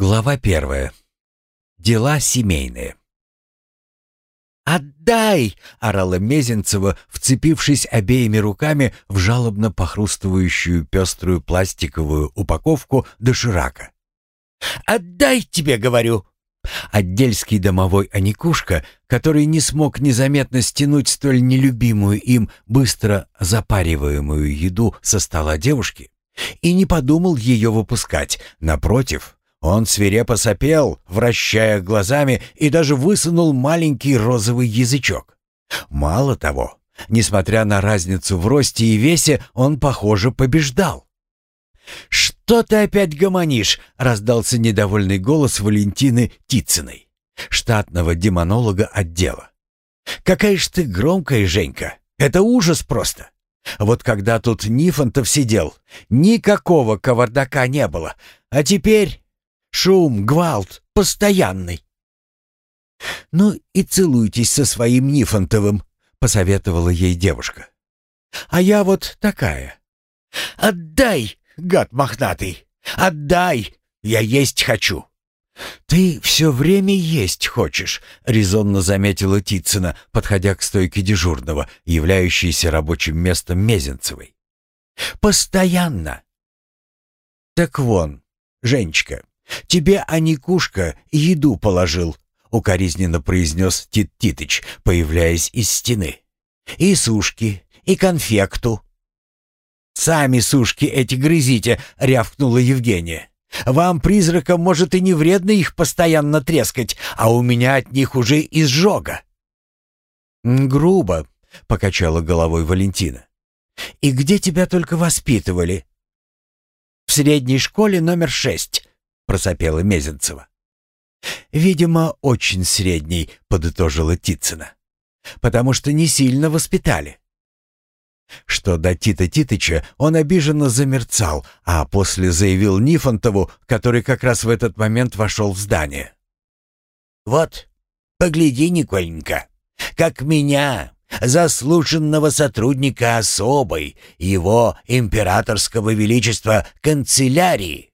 Глава первая. Дела семейные. «Отдай!» — орала Мезенцева, вцепившись обеими руками в жалобно похрустывающую пеструю пластиковую упаковку доширака. «Отдай тебе, говорю!» Отдельский домовой Аникушка, который не смог незаметно стянуть столь нелюбимую им быстро запариваемую еду со стола девушки, и не подумал ее выпускать, напротив — он свирепо сопел, вращая глазами, и даже высунул маленький розовый язычок. Мало того, несмотря на разницу в росте и весе, он, похоже, побеждал. «Что ты опять гомонишь?» — раздался недовольный голос Валентины Тицыной, штатного демонолога отдела. «Какая ж ты громкая, Женька! Это ужас просто! Вот когда тут Нифонтов сидел, никакого кавардака не было, а теперь Шум, гвалт, постоянный. «Ну и целуйтесь со своим Нифонтовым», — посоветовала ей девушка. «А я вот такая. Отдай, гад мохнатый, отдай, я есть хочу». «Ты все время есть хочешь», — резонно заметила Тицына, подходя к стойке дежурного, являющейся рабочим местом Мезенцевой. «Постоянно». «Так вон, Женечка, «Тебе Аникушка еду положил», — укоризненно произнес Тит Титыч, появляясь из стены. «И сушки, и конфекту». «Сами сушки эти грызите», — рявкнула Евгения. «Вам, призракам, может и не вредно их постоянно трескать, а у меня от них уже изжога». «Грубо», — покачала головой Валентина. «И где тебя только воспитывали?» «В средней школе номер шесть», просопела Мезенцева. «Видимо, очень средний», — подытожила Тицына. «Потому что не сильно воспитали». Что до Тита Титыча, он обиженно замерцал, а после заявил Нифонтову, который как раз в этот момент вошел в здание. «Вот, погляди, Николенька, как меня, заслуженного сотрудника особой, его императорского величества канцелярии,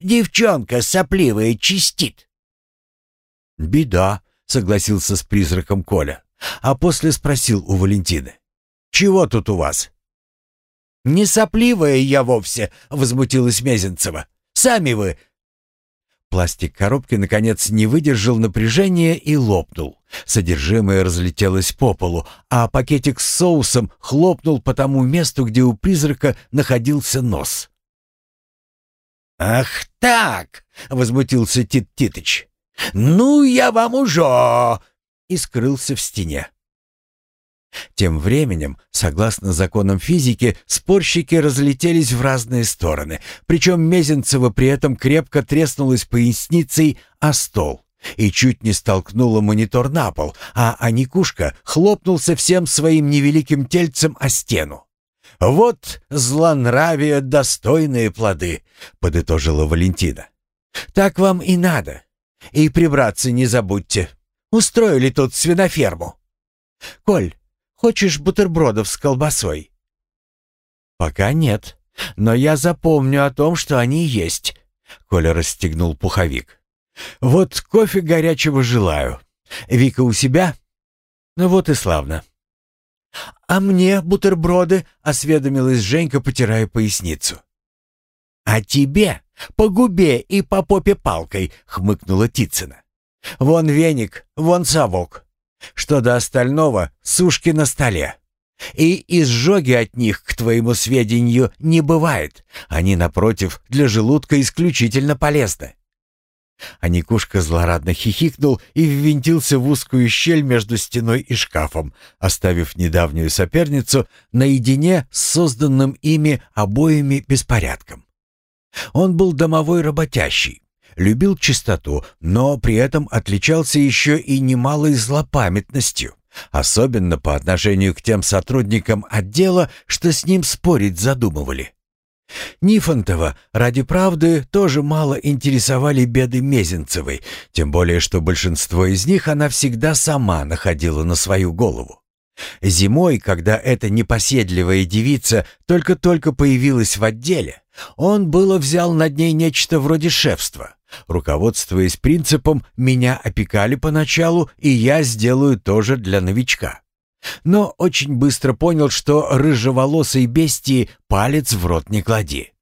Девчонка сопливая чистит. «Беда», — согласился с призраком Коля, а после спросил у Валентины. «Чего тут у вас?» «Не сопливая я вовсе», — возмутилась Мезенцева. «Сами вы...» Пластик коробки, наконец, не выдержал напряжения и лопнул. Содержимое разлетелось по полу, а пакетик с соусом хлопнул по тому месту, где у призрака находился нос. «Ах так!» — возмутился Тит Титыч. «Ну, я вам уже!» и скрылся в стене. Тем временем, согласно законам физики, спорщики разлетелись в разные стороны, причем Мезенцева при этом крепко треснулась поясницей о стол и чуть не столкнула монитор на пол, а Аникушка хлопнулся всем своим невеликим тельцем о стену. «Вот злонравие достойные плоды», — подытожила Валентина. «Так вам и надо. И прибраться не забудьте. Устроили тут свиноферму. Коль, хочешь бутербродов с колбасой?» «Пока нет, но я запомню о том, что они есть», — Коля расстегнул пуховик. «Вот кофе горячего желаю. Вика у себя?» «Ну вот и славно. «А мне бутерброды?» — осведомилась Женька, потирая поясницу. «А тебе по губе и по попе палкой!» — хмыкнула Тицына. «Вон веник, вон совок. Что до остального, сушки на столе. И изжоги от них, к твоему сведению, не бывает. Они, напротив, для желудка исключительно полезны. А Никушка злорадно хихикнул и ввинтился в узкую щель между стеной и шкафом, оставив недавнюю соперницу наедине с созданным ими обоими беспорядком. Он был домовой работящий, любил чистоту, но при этом отличался еще и немалой злопамятностью, особенно по отношению к тем сотрудникам отдела, что с ним спорить задумывали. Нифонтова, ради правды, тоже мало интересовали беды Мезенцевой, тем более что большинство из них она всегда сама находила на свою голову. Зимой, когда эта непоседливая девица только-только появилась в отделе, он было взял над ней нечто вроде шефства, Руководствуясь принципом «меня опекали поначалу, и я сделаю тоже для новичка». Но очень быстро понял, что рыжеволосой бестии палец в рот не клади.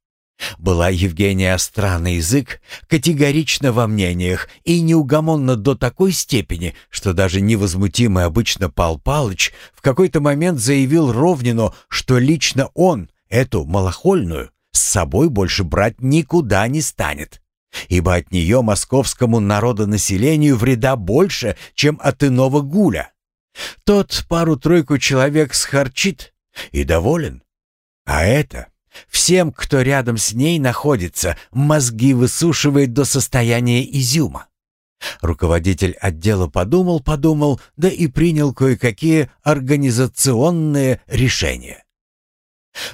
Была Евгения остра на язык, категорично во мнениях и неугомонна до такой степени, что даже невозмутимый обычно Пал Палыч в какой-то момент заявил Ровнину, что лично он эту малохольную с собой больше брать никуда не станет, ибо от нее московскому народонаселению вреда больше, чем от иного гуля. Тот пару-тройку человек схарчит и доволен. А это всем, кто рядом с ней находится, мозги высушивает до состояния изюма. Руководитель отдела подумал-подумал, да и принял кое-какие организационные решения.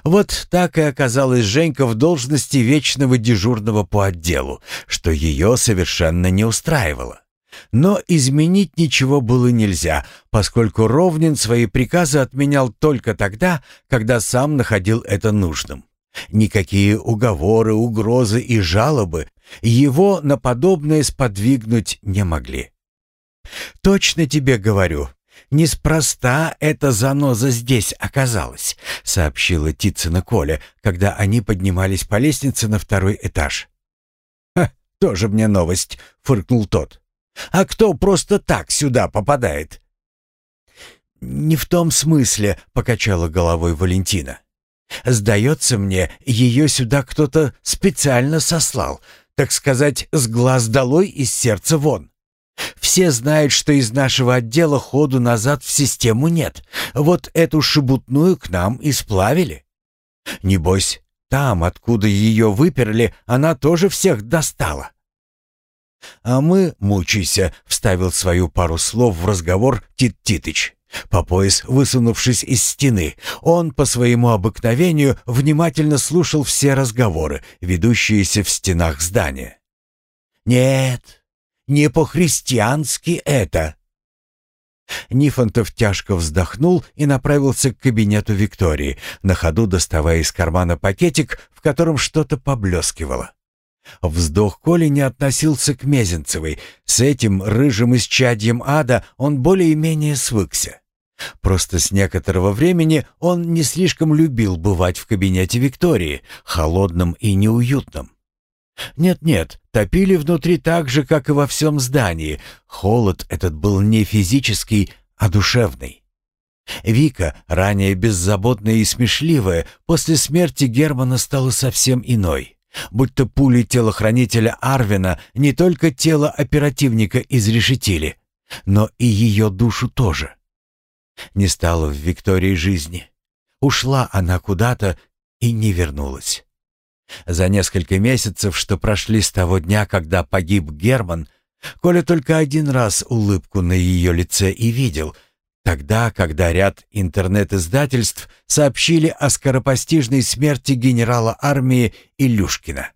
Вот так и оказалась Женька в должности вечного дежурного по отделу, что ее совершенно не устраивало. Но изменить ничего было нельзя, поскольку Ровнин свои приказы отменял только тогда, когда сам находил это нужным. Никакие уговоры, угрозы и жалобы его на подобное сподвигнуть не могли. «Точно тебе говорю, неспроста эта заноза здесь оказалась», — сообщила Тицына Коля, когда они поднимались по лестнице на второй этаж. «Ха, тоже мне новость», — фыркнул тот. «А кто просто так сюда попадает?» «Не в том смысле», — покачала головой Валентина. Сдается мне, ее сюда кто-то специально сослал, так сказать, с глаз долой и с сердца вон. Все знают, что из нашего отдела ходу назад в систему нет. Вот эту шебутную к нам и сплавили. Небось, там, откуда ее выперли, она тоже всех достала. «А мы, мучайся», — вставил свою пару слов в разговор Тит Титыч. По пояс высунувшись из стены, он по своему обыкновению внимательно слушал все разговоры, ведущиеся в стенах здания. «Нет, не по-христиански это!» Нифонтов тяжко вздохнул и направился к кабинету Виктории, на ходу доставая из кармана пакетик, в котором что-то поблескивало. Вздох Коли не относился к Мезенцевой. С этим рыжим исчадьем ада он более-менее свыкся. Просто с некоторого времени он не слишком любил бывать в кабинете Виктории, холодным и неуютным. Нет-нет, топили внутри так же, как и во всем здании. Холод этот был не физический, а душевный. Вика, ранее беззаботная и смешливая, после смерти Германа стала совсем иной. Будто пули телохранителя Арвина не только тело оперативника изрешетили, но и ее душу тоже. Не стало в Виктории жизни. Ушла она куда-то и не вернулась. За несколько месяцев, что прошли с того дня, когда погиб Герман, Коля только один раз улыбку на ее лице и видел, тогда, когда ряд интернет-издательств сообщили о скоропостижной смерти генерала армии Илюшкина.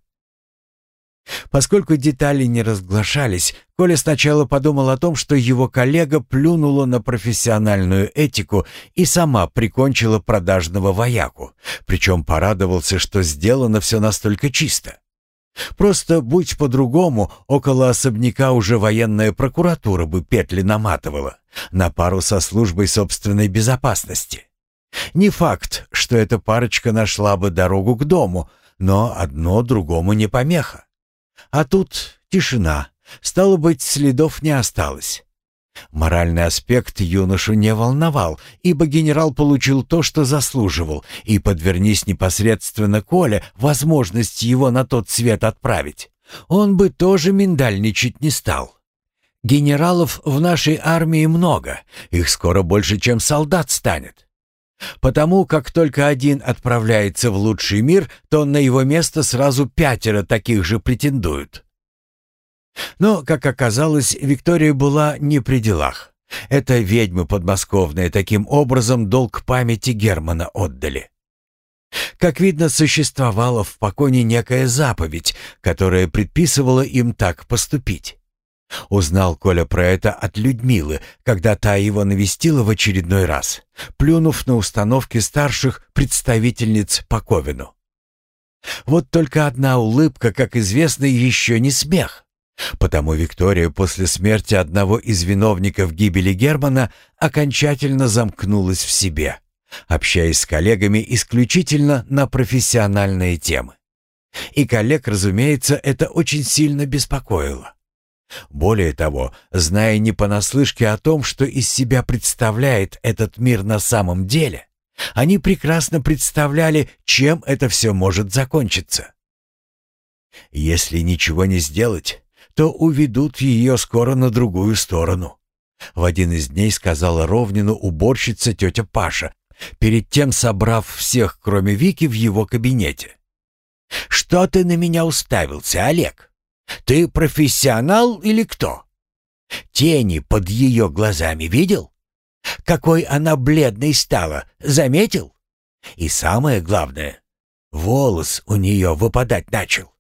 Поскольку детали не разглашались, Коля сначала подумал о том, что его коллега плюнула на профессиональную этику и сама прикончила продажного вояку, причем порадовался, что сделано все настолько чисто. Просто, будь по-другому, около особняка уже военная прокуратура бы петли наматывала, на пару со службой собственной безопасности. Не факт, что эта парочка нашла бы дорогу к дому, но одно другому не помеха. А тут тишина. Стало быть, следов не осталось. Моральный аспект юношу не волновал, ибо генерал получил то, что заслуживал, и подвернись непосредственно Коля возможность его на тот свет отправить. Он бы тоже миндальничать не стал. Генералов в нашей армии много, их скоро больше, чем солдат станет. Потому как только один отправляется в лучший мир, то на его место сразу пятеро таких же претендуют. Но, как оказалось, Виктория была не при делах. Это ведьмы подмосковные таким образом долг памяти Германа отдали. Как видно, существовала в поконе некая заповедь, которая предписывала им так поступить. Узнал Коля про это от Людмилы, когда та его навестила в очередной раз, плюнув на установки старших представительниц по Ковину. Вот только одна улыбка, как известно, еще не смех. Потому Виктория после смерти одного из виновников гибели Германа окончательно замкнулась в себе, общаясь с коллегами исключительно на профессиональные темы. И коллег, разумеется, это очень сильно беспокоило. Более того, зная не понаслышке о том, что из себя представляет этот мир на самом деле, они прекрасно представляли, чем это все может закончиться. Если ничего не сделать, то уведут ее скоро на другую сторону. В один из дней сказала Ровнину уборщица тетя Паша, перед тем собрав всех, кроме Вики, в его кабинете. «Что ты на меня уставился, Олег? Ты профессионал или кто? Тени под ее глазами видел? Какой она бледной стала, заметил? И самое главное, волос у нее выпадать начал.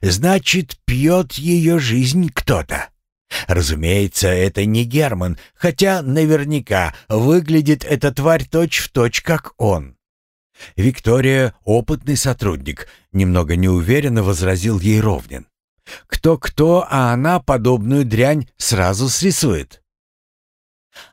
Значит, пьет ее жизнь кто-то. Разумеется, это не Герман, хотя наверняка выглядит эта тварь точь-в-точь, точь, как он. Виктория — опытный сотрудник, немного неуверенно возразил ей Ровнин. Кто-кто, а она подобную дрянь сразу срисует.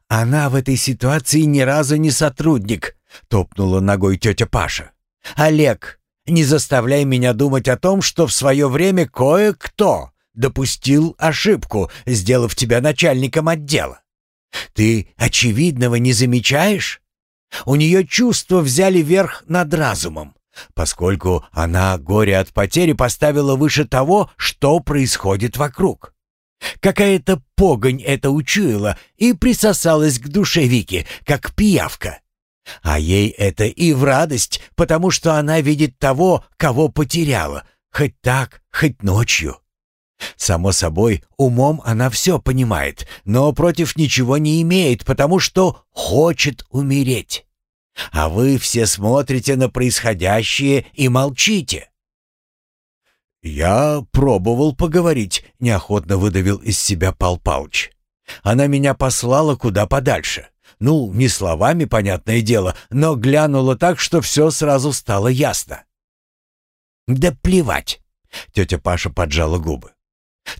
«Она в этой ситуации ни разу не сотрудник», — топнула ногой тетя Паша. «Олег, не заставляй меня думать о том, что в свое время кое-кто допустил ошибку, сделав тебя начальником отдела. Ты очевидного не замечаешь? У нее чувства взяли верх над разумом, поскольку она горе от потери поставила выше того, что происходит вокруг. Какая-то погонь это учуяла и присосалась к душе Вики, как пиявка. А ей это и в радость, потому что она видит того, кого потеряла, хоть так, хоть ночью. Само собой, умом она все понимает, но против ничего не имеет, потому что хочет умереть. А вы все смотрите на происходящее и молчите. «Я пробовал поговорить», — неохотно выдавил из себя Пал Палыч. «Она меня послала куда подальше. Ну, не словами, понятное дело, но глянула так, что все сразу стало ясно. «Да плевать!» — тетя Паша поджала губы.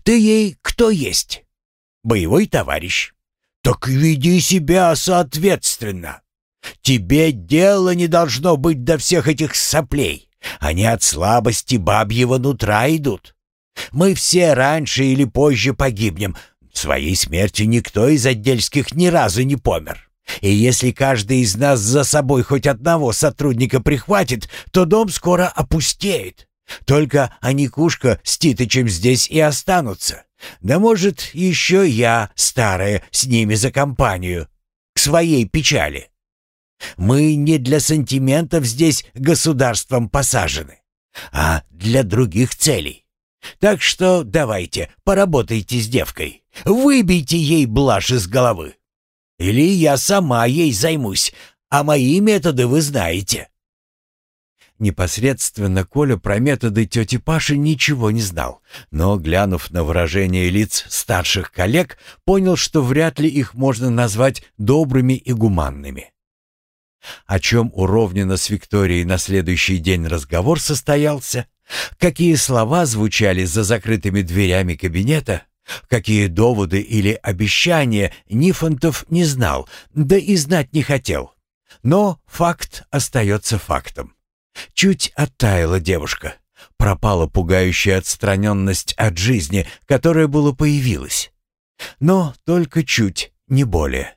«Ты ей кто есть? Боевой товарищ. Так веди себя соответственно. Тебе дело не должно быть до всех этих соплей. Они от слабости бабьего нутра идут. Мы все раньше или позже погибнем. Своей смерти никто из отдельских ни разу не помер. И если каждый из нас за собой хоть одного сотрудника прихватит, то дом скоро опустеет. Только Аникушка с Титычем здесь и останутся. Да может, еще я, старая, с ними за компанию. К своей печали. Мы не для сантиментов здесь государством посажены, а для других целей. Так что давайте, поработайте с девкой. Выбейте ей блажь из головы. Или я сама ей займусь, а мои методы вы знаете». Непосредственно Коля про методы тети Паши ничего не знал, но, глянув на выражение лиц старших коллег, понял, что вряд ли их можно назвать добрыми и гуманными. О чем у Ровнина с Викторией на следующий день разговор состоялся, какие слова звучали за закрытыми дверями кабинета, Какие доводы или обещания Нифонтов не знал, да и знать не хотел. Но факт остается фактом. Чуть оттаяла девушка. Пропала пугающая отстраненность от жизни, которая была появилась. Но только чуть, не более.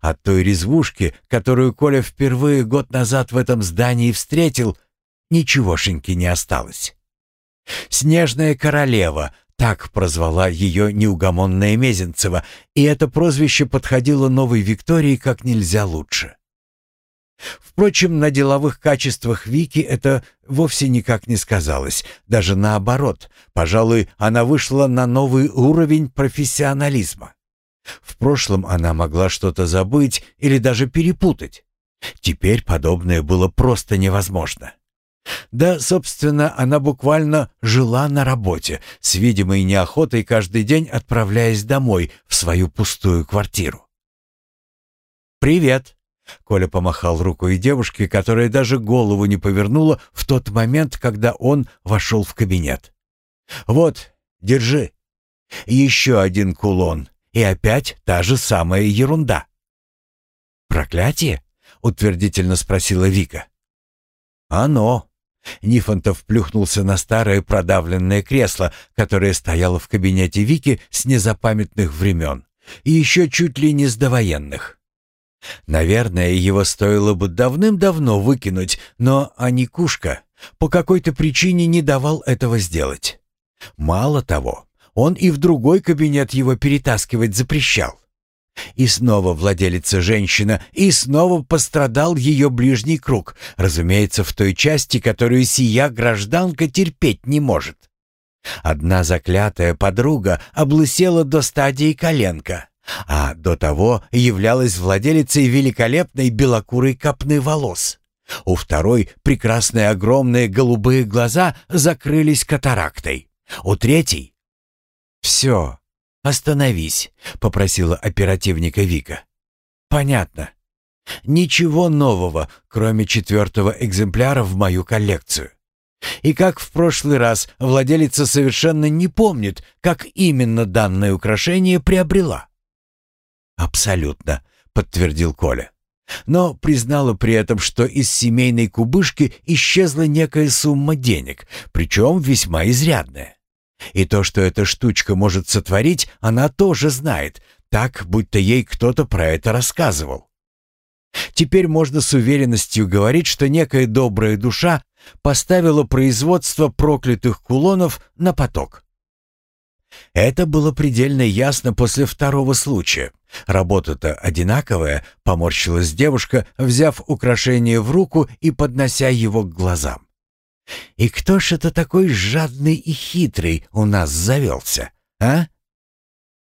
От той резвушки, которую Коля впервые год назад в этом здании встретил, ничегошеньки не осталось. Снежная королева так прозвала ее неугомонная Мезенцева, и это прозвище подходило новой Виктории как нельзя лучше. Впрочем, на деловых качествах Вики это вовсе никак не сказалось. Даже наоборот, пожалуй, она вышла на новый уровень профессионализма. В прошлом она могла что-то забыть или даже перепутать. Теперь подобное было просто невозможно. Да, собственно, она буквально жила на работе, с видимой неохотой каждый день отправляясь домой в свою пустую квартиру. «Привет!» — Коля помахал рукой девушке, которая даже голову не повернула в тот момент, когда он вошел в кабинет. «Вот, держи!» Еще один кулон, и опять та же самая ерунда. «Проклятие?» — утвердительно спросила Вика. «Оно». Нифонтов плюхнулся на старое продавленное кресло, которое стояло в кабинете Вики с незапамятных времен, и еще чуть ли не с довоенных. Наверное, его стоило бы давным-давно выкинуть, но Аникушка по какой-то причине не давал этого сделать. Мало того, он и в другой кабинет его перетаскивать запрещал. И снова владелица женщина, и снова пострадал ее ближний круг, разумеется, в той части, которую сия гражданка терпеть не может. Одна заклятая подруга облысела до стадии коленка, а до того являлась владелицей великолепной белокурой копны волос. У второй прекрасные огромные голубые глаза закрылись катарактой. У третьей... «Все, остановись», — попросила оперативника Вика. «Понятно. Ничего нового, кроме четвертого экземпляра в мою коллекцию. И как в прошлый раз, владелица совершенно не помнит, как именно данное украшение приобрела. «Абсолютно», — подтвердил Коля. Но признала при этом, что из семейной кубышки исчезла некая сумма денег, причем весьма изрядная. И то, что эта штучка может сотворить, она тоже знает, так, будто ей кто-то про это рассказывал. Теперь можно с уверенностью говорить, что некая добрая душа поставила производство проклятых кулонов на поток. Это было предельно ясно после второго случая. Работа-то одинаковая, поморщилась девушка, взяв украшение в руку и поднося его к глазам. И кто ж это такой жадный и хитрый у нас завелся, а?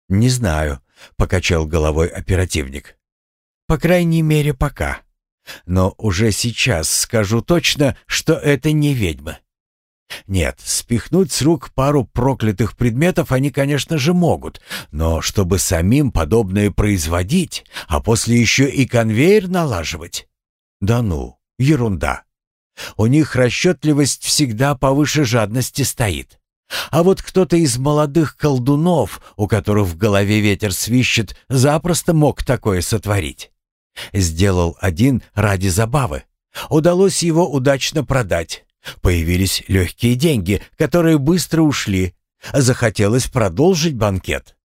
Не знаю, покачал головой оперативник. По крайней мере, пока. Но уже сейчас скажу точно, что это не ведьма. Нет, спихнуть с рук пару проклятых предметов они, конечно же, могут, но чтобы самим подобное производить, а после еще и конвейер налаживать? Да ну, ерунда. У них расчетливость всегда повыше жадности стоит. А вот кто-то из молодых колдунов, у которых в голове ветер свищет, запросто мог такое сотворить. Сделал один ради забавы. Удалось его удачно продать. Появились легкие деньги, которые быстро ушли. Захотелось продолжить банкет.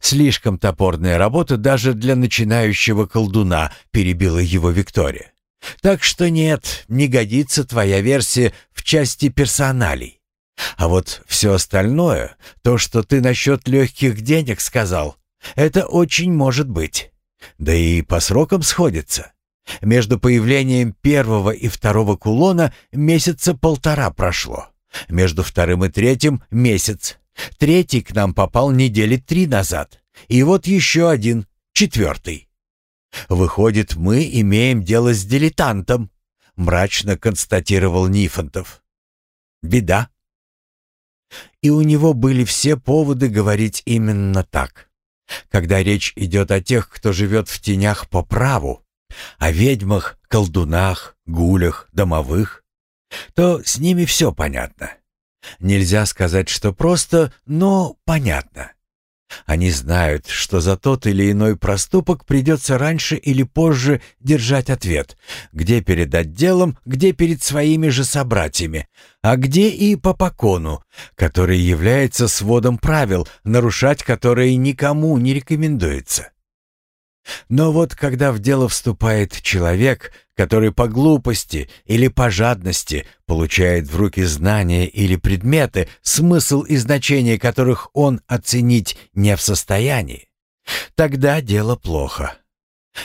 Слишком топорная работа даже для начинающего колдуна, перебила его Виктория. Так что нет, не годится твоя версия в части персоналей. А вот все остальное, то, что ты насчет легких денег сказал, это очень может быть. Да и по срокам сходится. Между появлением первого и второго кулона месяца полтора прошло. Между вторым и третьим — месяц. Третий к нам попал недели три назад. И вот еще один, четвертый. «Выходит, мы имеем дело с дилетантом», — мрачно констатировал Нифонтов. «Беда». И у него были все поводы говорить именно так. Когда речь идет о тех, кто живет в тенях по праву, о ведьмах, колдунах, гулях, домовых, то с ними все понятно. Нельзя сказать, что просто, но понятно. Они знают, что за тот или иной проступок придется раньше или позже держать ответ, где перед отделом, где перед своими же собратьями, а где и по покону, который является сводом правил, нарушать которые никому не рекомендуется. Но вот когда в дело вступает человек, который по глупости или по жадности получает в руки знания или предметы, смысл и значение которых он оценить не в состоянии, тогда дело плохо.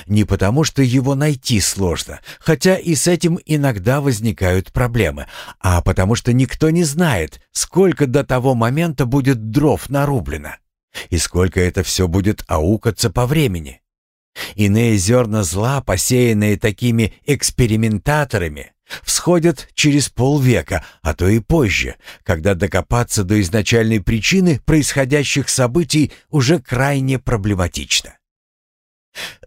Не потому, что его найти сложно, хотя и с этим иногда возникают проблемы, а потому что никто не знает, сколько до того момента будет дров нарублено и сколько это все будет аукаться по времени. Иные зерна зла, посеянные такими экспериментаторами, всходят через полвека, а то и позже, когда докопаться до изначальной причины происходящих событий уже крайне проблематично.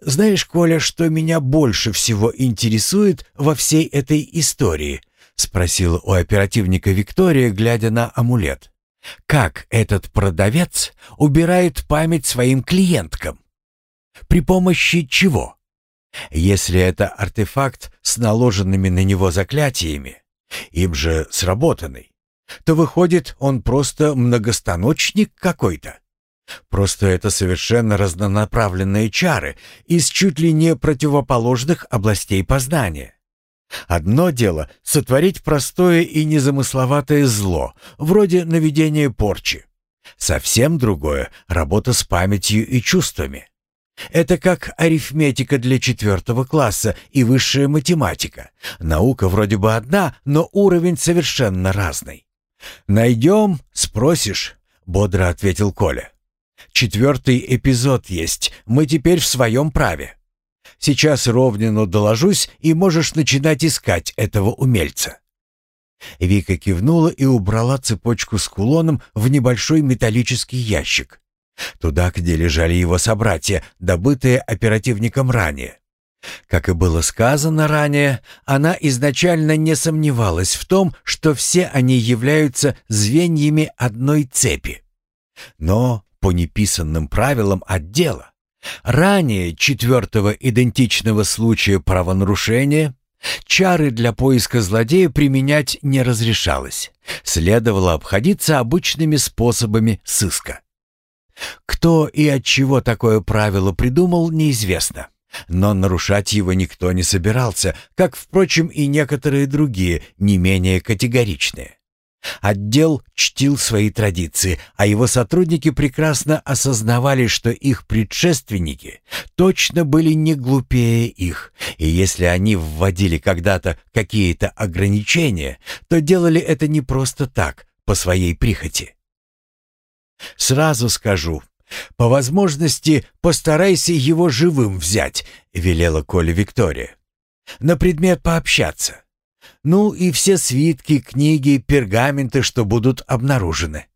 «Знаешь, Коля, что меня больше всего интересует во всей этой истории?» — спросила у оперативника Виктория, глядя на амулет. как этот продавец убирает память своим клиенткам? При помощи чего? Если это артефакт с наложенными на него заклятиями, им же сработанный, то выходит, он просто многостаночник какой-то. Просто это совершенно разнонаправленные чары из чуть ли не противоположных областей познания. Одно дело — сотворить простое и незамысловатое зло, вроде наведения порчи. Совсем другое — работа с памятью и чувствами. Это как арифметика для четвертого класса и высшая математика. Наука вроде бы одна, но уровень совершенно разный. «Найдем, спросишь», — бодро ответил Коля. «Четвертый эпизод есть, мы теперь в своем праве». Сейчас Ровнину доложусь, и можешь начинать искать этого умельца». Вика кивнула и убрала цепочку с кулоном в небольшой металлический ящик. Туда, где лежали его собратья, добытые оперативником ранее. Как и было сказано ранее, она изначально не сомневалась в том, что все они являются звеньями одной цепи. Но по неписанным правилам отдела Ранее четвертого идентичного случая правонарушения чары для поиска злодея применять не разрешалось. Следовало обходиться обычными способами сыска. Кто и от чего такое правило придумал, неизвестно. Но нарушать его никто не собирался, как, впрочем, и некоторые другие, не менее категоричные. Отдел чтил свои традиции, а его сотрудники прекрасно осознавали, что их предшественники точно были не глупее их, и если они вводили когда-то какие-то ограничения, то делали это не просто так, по своей прихоти. «Сразу скажу, по возможности постарайся его живым взять», — велела Коля Виктория. «На предмет пообщаться. Ну и все свитки, книги, пергаменты, что будут обнаружены.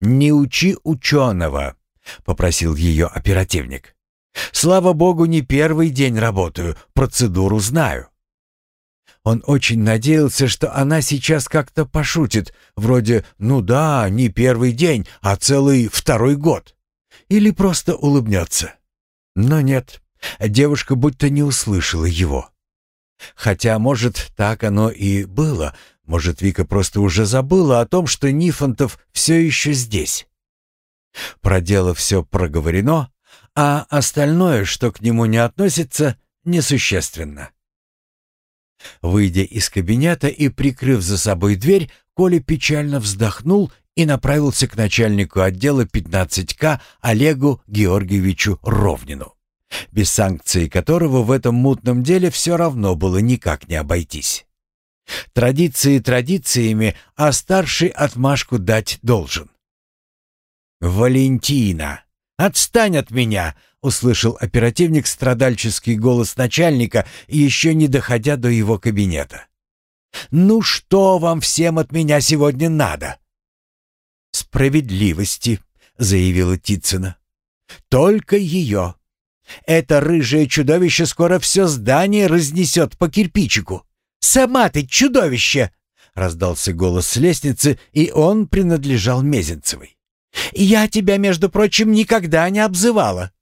«Не учи ученого», — попросил ее оперативник. «Слава богу, не первый день работаю, процедуру знаю». Он очень надеялся, что она сейчас как-то пошутит, вроде «ну да, не первый день, а целый второй год». Или просто улыбнется. Но нет, девушка будто не услышала его. Хотя, может, так оно и было. Может, Вика просто уже забыла о том, что Нифонтов все еще здесь. Про дело все проговорено, а остальное, что к нему не относится, несущественно. Выйдя из кабинета и прикрыв за собой дверь, Коля печально вздохнул и направился к начальнику отдела 15К Олегу Георгиевичу Ровнину без санкции которого в этом мутном деле все равно было никак не обойтись. Традиции традициями, а старший отмашку дать должен. «Валентина, отстань от меня!» — услышал оперативник страдальческий голос начальника, еще не доходя до его кабинета. «Ну что вам всем от меня сегодня надо?» «Справедливости», — заявила Тицына. «Только ее. Это рыжее чудовище скоро все здание разнесет по кирпичику. «Сама ты чудовище!» — раздался голос с лестницы, и он принадлежал Мезенцевой. «Я тебя, между прочим, никогда не обзывала».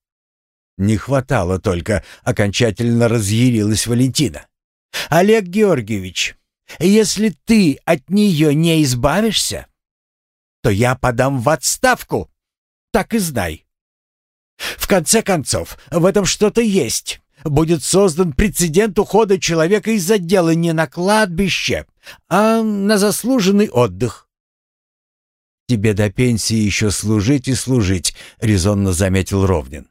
Не хватало только, окончательно разъярилась Валентина. «Олег Георгиевич, если ты от нее не избавишься, то я подам в отставку, так и знай». В конце концов, в этом что-то есть. Будет создан прецедент ухода человека из отдела не на кладбище, а на заслуженный отдых. «Тебе до пенсии еще служить и служить», — резонно заметил Ровнин.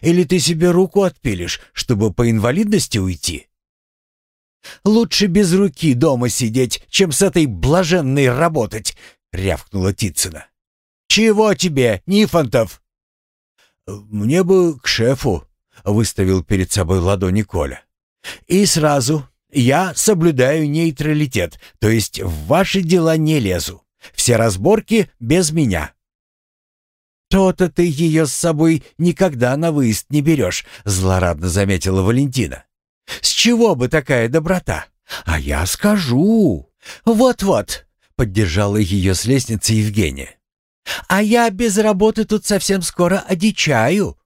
«Или ты себе руку отпилишь, чтобы по инвалидности уйти?» «Лучше без руки дома сидеть, чем с этой блаженной работать», — рявкнула Тицына. «Чего тебе, Нифонтов?» «Мне бы к шефу», — выставил перед собой ладони Коля. «И сразу, я соблюдаю нейтралитет, то есть в ваши дела не лезу. Все разборки без меня». «То-то ты ее с собой никогда на выезд не берешь», — злорадно заметила Валентина. «С чего бы такая доброта? А я скажу. Вот-вот, — поддержала ее с лестницы Евгения. «А я без работы тут совсем скоро одичаю».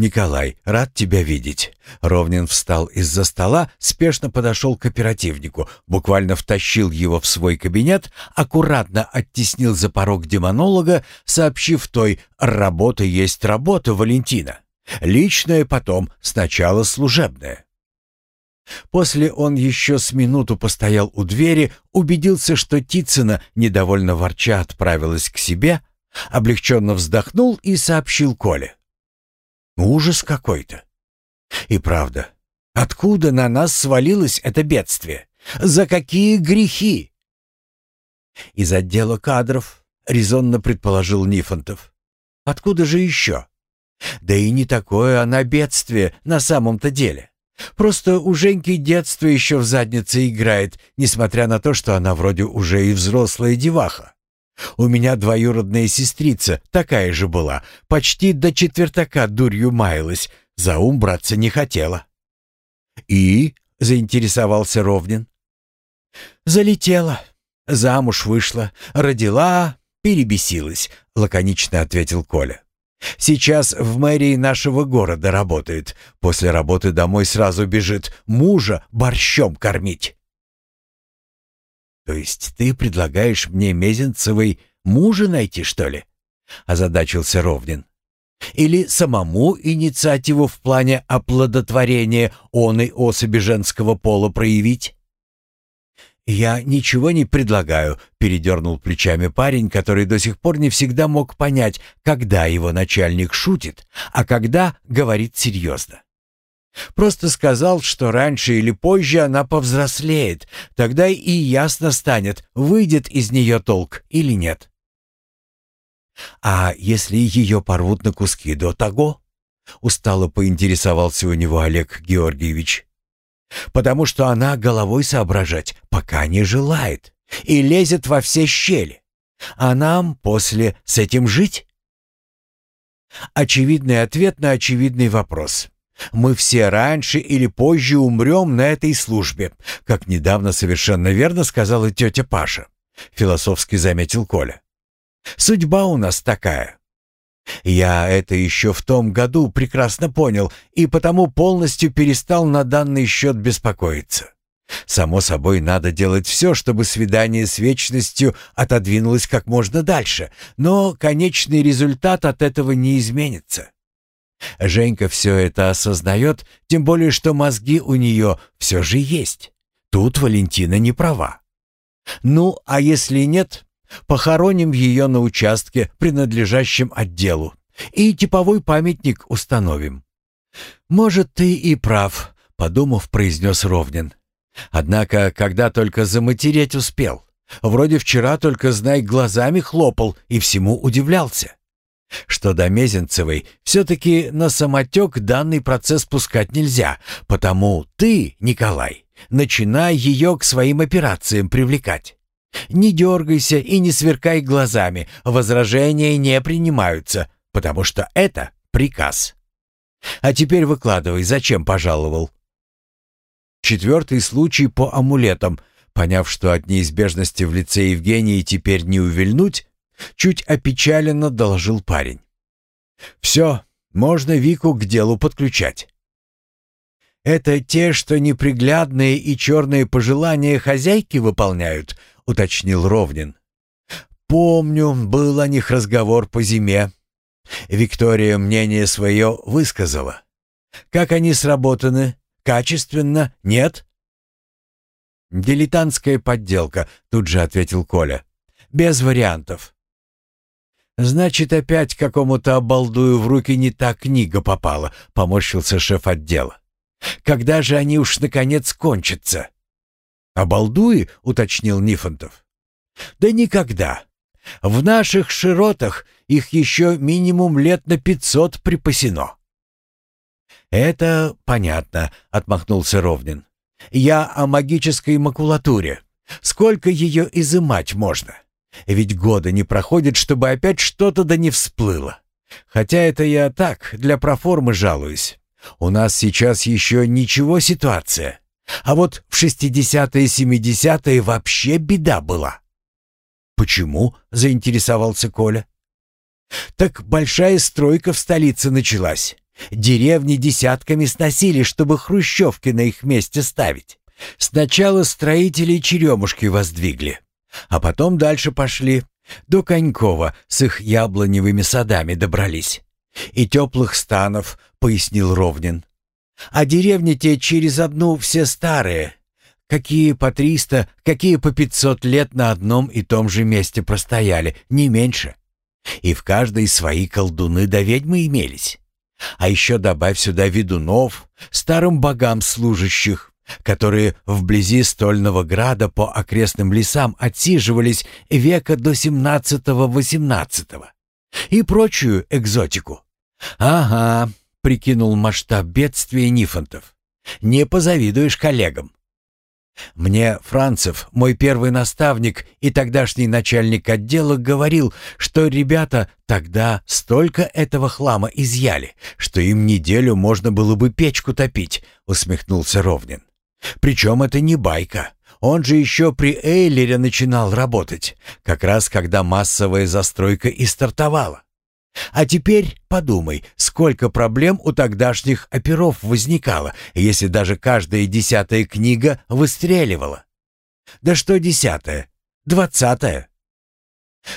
«Николай, рад тебя видеть». Ровнин встал из-за стола, спешно подошел к оперативнику, буквально втащил его в свой кабинет, аккуратно оттеснил за порог демонолога, сообщив той «Работа есть работа, Валентина. Личное потом, сначала служебное». После он еще с минуту постоял у двери, убедился, что Тицына, недовольно ворча, отправилась к себе, облегченно вздохнул и сообщил Коле. Ужас какой-то. И правда, откуда на нас свалилось это бедствие? За какие грехи? Из отдела кадров, резонно предположил Нифонтов. Откуда же еще? Да и не такое она бедствие на самом-то деле. Просто у Женьки детство еще в заднице играет, несмотря на то, что она вроде уже и взрослая деваха. У меня двоюродная сестрица такая же была, почти до четвертака дурью маялась, за ум браться не хотела. «И?» — заинтересовался Ровнин. «Залетела, замуж вышла, родила, перебесилась», — лаконично ответил Коля. «Сейчас в мэрии нашего города работает. После работы домой сразу бежит мужа борщом кормить». «То есть ты предлагаешь мне Мезенцевой мужа найти, что ли?» — озадачился Ровнин. «Или самому инициативу в плане оплодотворения он и особи женского пола проявить?» «Я ничего не предлагаю», — передернул плечами парень, который до сих пор не всегда мог понять, когда его начальник шутит, а когда говорит серьезно. Просто сказал, что раньше или позже она повзрослеет, тогда и ясно станет, выйдет из нее толк или нет. «А если ее порвут на куски до того?» — устало поинтересовался у него Олег Георгиевич. «Потому что она головой соображать пока не желает и лезет во все щели. А нам после с этим жить?» Очевидный ответ на очевидный вопрос. Мы все раньше или позже умрем на этой службе, как недавно совершенно верно сказала тетя Паша, философски заметил Коля. Судьба у нас такая. Я это еще в том году прекрасно понял и потому полностью перестал на данный счет беспокоиться. Само собой, надо делать все, чтобы свидание с вечностью отодвинулось как можно дальше, но конечный результат от этого не изменится. Женька все это осознает, тем более что мозги у нее все же есть. Тут Валентина не права. Ну, а если нет, похороним ее на участке, принадлежащем отделу, и типовой памятник установим. «Может, ты и прав», — подумав, произнес Ровнин. «Однако, когда только заматереть успел, вроде вчера только, знай, глазами хлопал и всему удивлялся. Что до Мезенцевой, все-таки на самотек данный процесс пускать нельзя, потому ты, Николай, начинай ее к своим операциям привлекать. Не дергайся и не сверкай глазами, возражения не принимаются, потому что это приказ. А теперь выкладывай, зачем пожаловал. Четвертый случай по амулетам. Поняв, что от неизбежности в лице Евгении теперь не увильнуть, Чуть опечаленно доложил парень. «Все, можно Вику к делу подключать». «Это те, что неприглядные и черные пожелания хозяйки выполняют», — уточнил Ровнин. «Помню, был о них разговор по зиме. Виктория мнение свое высказала. Как они сработаны? Качественно? Нет?» «Дилетантская подделка», — тут же ответил Коля. «Без вариантов. «Значит, опять какому-то обалдую в руки не та книга попала», — поморщился шеф отдела. «Когда же они уж наконец кончатся?» «Обалдуи?» — уточнил Нифонтов. «Да никогда. В наших широтах их еще минимум лет на пятьсот припасено». «Это понятно», — отмахнулся Ровнин. «Я о магической макулатуре. Сколько ее изымать можно?» Ведь года не проходит, чтобы опять что-то да не всплыло. Хотя это я так, для проформы жалуюсь. У нас сейчас еще ничего ситуация. А вот в 60-е, 70-е вообще беда была. «Почему?» — заинтересовался Коля. «Так большая стройка в столице началась. Деревни десятками сносили, чтобы хрущевки на их месте ставить. Сначала строители черемушки воздвигли, а потом дальше пошли. До Конькова с их яблоневыми садами добрались. И теплых станов, пояснил Ровнин. А деревни те через одну все старые. Какие по триста, какие по пятьсот лет на одном и том же месте простояли, не меньше. И в каждой свои колдуны да ведьмы имелись. А еще добавь сюда ведунов, старым богам служащих, которые вблизи Стольного Града по окрестным лесам отсиживались века до 17-18 и прочую экзотику. «Ага», — прикинул масштаб бедствия Нифонтов. «Не позавидуешь коллегам». Мне Францев, мой первый наставник и тогдашний начальник отдела, говорил, что ребята тогда столько этого хлама изъяли, что им неделю можно было бы печку топить, усмехнулся Ровнин. Причем это не байка. Он же еще при Эйлере начинал работать, как раз когда массовая застройка и стартовала. А теперь подумай, сколько проблем у тогдашних оперов возникало, если даже каждая десятая книга выстреливала. Да что десятая? Двадцатая.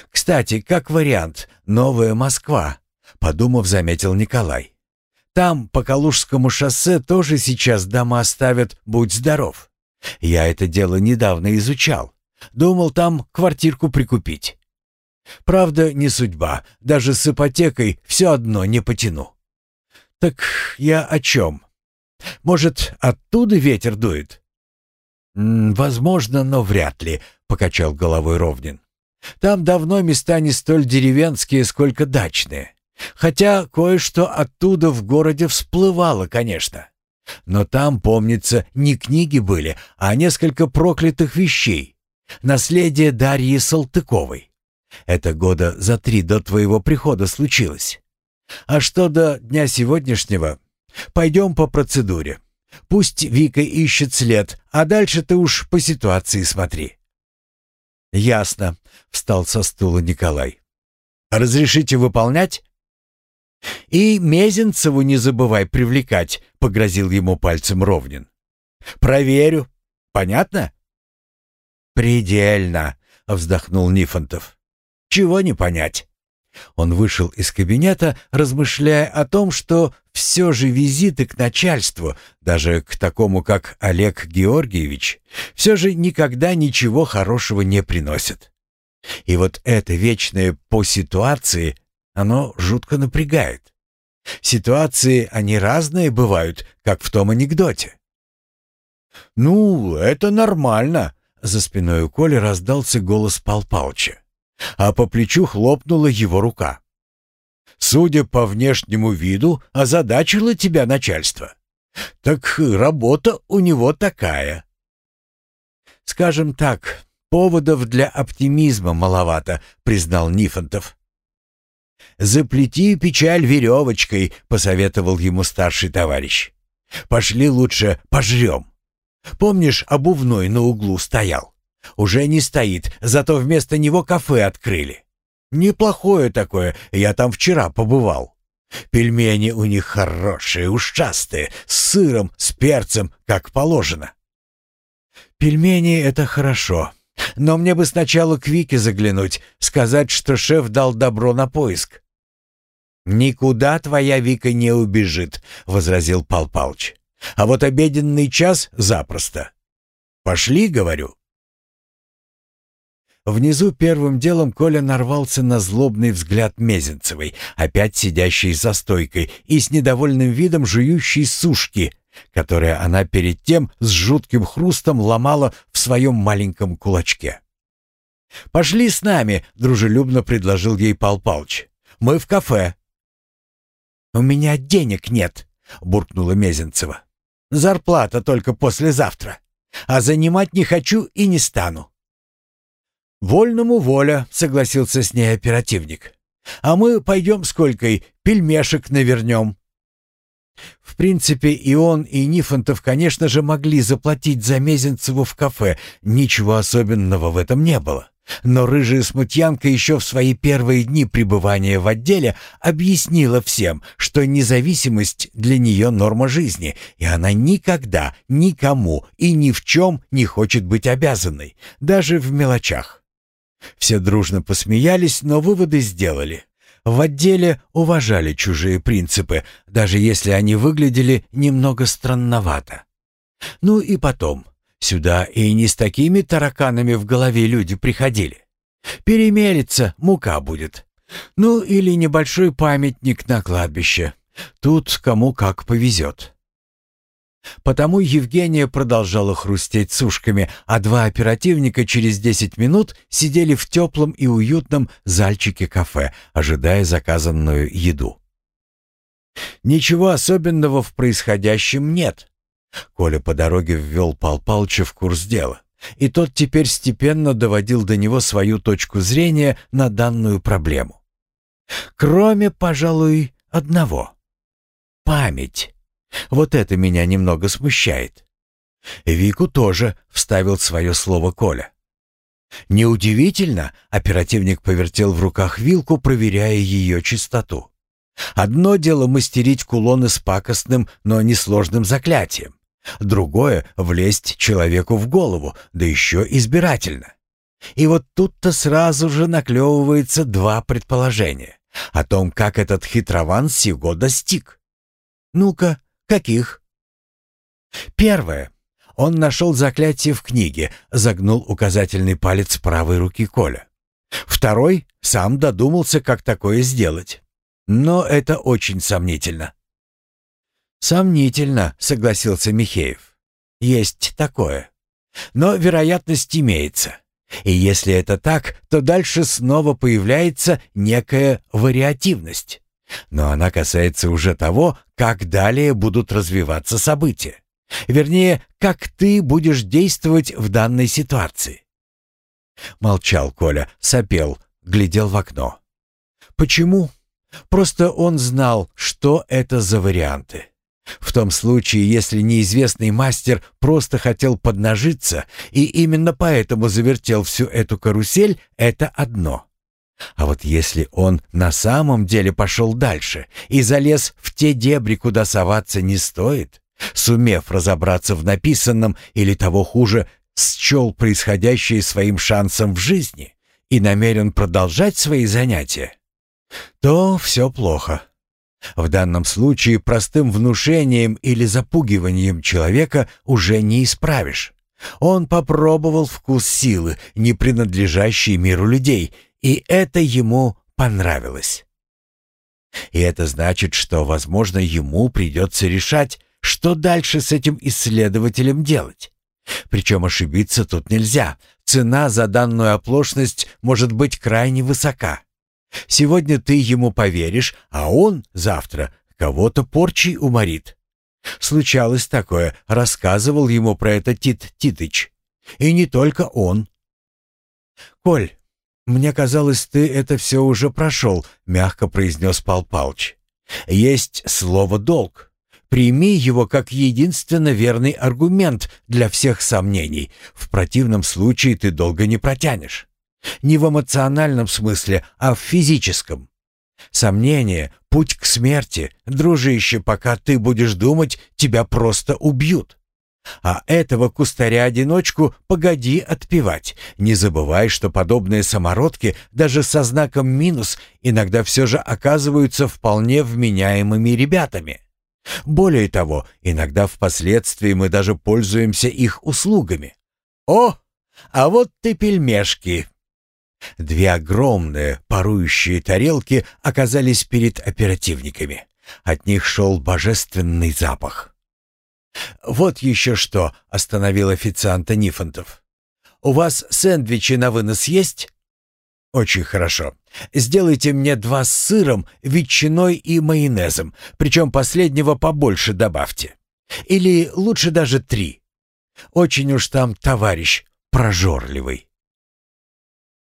Кстати, как вариант, новая Москва, подумав, заметил Николай. Там, по Калужскому шоссе, тоже сейчас дома ставят «Будь здоров». Я это дело недавно изучал. Думал там квартирку прикупить. Правда, не судьба. Даже с ипотекой все одно не потяну. Так я о чем? Может, оттуда ветер дует? «Возможно, но вряд ли», — покачал головой Ровнин. «Там давно места не столь деревенские, сколько дачные. Хотя кое-что оттуда в городе всплывало, конечно. Но там, помнится, не книги были, а несколько проклятых вещей. Наследие Дарьи Салтыковой. Это года за три до твоего прихода случилось. А что до дня сегодняшнего? Пойдем по процедуре. Пусть Вика ищет след, а дальше ты уж по ситуации смотри». «Ясно», — встал со стула Николай. «Разрешите выполнять?» «И Мезенцеву не забывай привлекать», — погрозил ему пальцем Ровнин. «Проверю. Понятно?» «Предельно», — вздохнул Нифонтов. «Чего не понять?» Он вышел из кабинета, размышляя о том, что все же визиты к начальству, даже к такому, как Олег Георгиевич, все же никогда ничего хорошего не приносят. И вот это вечное «по ситуации» Оно жутко напрягает. Ситуации, они разные бывают, как в том анекдоте. «Ну, это нормально», — за спиной у Коли раздался голос Пал Палча, а по плечу хлопнула его рука. «Судя по внешнему виду, озадачило тебя начальство. Так работа у него такая». «Скажем так, поводов для оптимизма маловато», — признал Нифонтов. «Заплети печаль веревочкой», — посоветовал ему старший товарищ. «Пошли лучше пожрем. Помнишь, обувной на углу стоял? Уже не стоит, зато вместо него кафе открыли. Неплохое такое, я там вчера побывал. Пельмени у них хорошие, ушастые, с сыром, с перцем, как положено». «Пельмени — это хорошо», но мне бы сначала к Вике заглянуть, сказать, что шеф дал добро на поиск». «Никуда твоя Вика не убежит», — возразил Пал Палыч. «А вот обеденный час запросто. Пошли, говорю». Внизу первым делом Коля нарвался на злобный взгляд Мезенцевой, опять сидящей за стойкой и с недовольным видом жующей сушки, которые она перед тем с жутким хрустом ломала в своем маленьком кулачке. «Пошли с нами», — дружелюбно предложил ей Пал Палыч. «Мы в кафе». «У меня денег нет», — буркнула Мезенцева. «Зарплата только послезавтра. А занимать не хочу и не стану». «Вольному воля», — согласился с ней оперативник. «А мы пойдем с Колькой пельмешек навернем». В принципе, и он, и Нифонтов, конечно же, могли заплатить за Мезенцеву в кафе. Ничего особенного в этом не было. Но рыжая смутьянка еще в свои первые дни пребывания в отделе объяснила всем, что независимость для нее норма жизни, и она никогда, никому и ни в чем не хочет быть обязанной, даже в мелочах. Все дружно посмеялись, но выводы сделали. В отделе уважали чужие принципы, даже если они выглядели немного странновато. Ну и потом, сюда и не с такими тараканами в голове люди приходили. Перемелится, мука будет. Ну или небольшой памятник на кладбище. Тут кому как повезет. Потому Евгения продолжала хрустеть сушками, а два оперативника через десять минут сидели в теплом и уютном зальчике кафе, ожидая заказанную еду. «Ничего особенного в происходящем нет», — Коля по дороге ввел Пал Палча в курс дела, и тот теперь степенно доводил до него свою точку зрения на данную проблему. «Кроме, пожалуй, одного — память». Вот это меня немного смущает. Вику тоже вставил свое слово Коля. Неудивительно, оперативник повертел в руках вилку, проверяя ее чистоту. Одно дело мастерить кулоны с пакостным, но несложным заклятием. Другое — влезть человеку в голову, да еще избирательно. И вот тут-то сразу же наклевывается два предположения о том, как этот хитрован сего достиг. Ну-ка, «Каких?» «Первое. Он нашел заклятие в книге», — загнул указательный палец правой руки Коля. «Второй сам додумался, как такое сделать. Но это очень сомнительно». «Сомнительно», — согласился Михеев. «Есть такое. Но вероятность имеется. И если это так, то дальше снова появляется некая вариативность. Но она касается уже того, как далее будут развиваться события. Вернее, как ты будешь действовать в данной ситуации. Молчал Коля, сопел, глядел в окно. Почему? Просто он знал, что это за варианты. В том случае, если неизвестный мастер просто хотел поднажиться и именно поэтому завертел всю эту карусель, это одно. А вот если он на самом деле пошел дальше и залез в те дебри, куда соваться не стоит, сумев разобраться в написанном или того хуже, счел происходящее своим шансом в жизни и намерен продолжать свои занятия, то все плохо. В данном случае простым внушением или запугиванием человека уже не исправишь. Он попробовал вкус силы, не принадлежащей миру людей, и это ему понравилось. И это значит, что, возможно, ему придется решать, что дальше с этим исследователем делать. Причем ошибиться тут нельзя. Цена за данную оплошность может быть крайне высока. Сегодня ты ему поверишь, а он завтра кого-то порчей уморит. Случалось такое, рассказывал ему про это Тит Титыч. И не только он. «Коль, «Мне казалось, ты это все уже прошел», — мягко произнес Пал Палч. «Есть слово «долг». Прими его как единственно верный аргумент для всех сомнений. В противном случае ты долго не протянешь. Не в эмоциональном смысле, а в физическом. Сомнение — путь к смерти. Дружище, пока ты будешь думать, тебя просто убьют. А этого кустаря-одиночку погоди отпевать. Не забывай, что подобные самородки, даже со знаком минус, иногда все же оказываются вполне вменяемыми ребятами. Более того, иногда впоследствии мы даже пользуемся их услугами. О, а вот ты пельмешки. Две огромные парующие тарелки оказались перед оперативниками. От них шел божественный запах. «Вот еще что!» — остановил официанта Нифонтов. «У вас сэндвичи на вынос есть?» «Очень хорошо. Сделайте мне два с сыром, ветчиной и майонезом, причем последнего побольше добавьте. Или лучше даже три. Очень уж там товарищ прожорливый».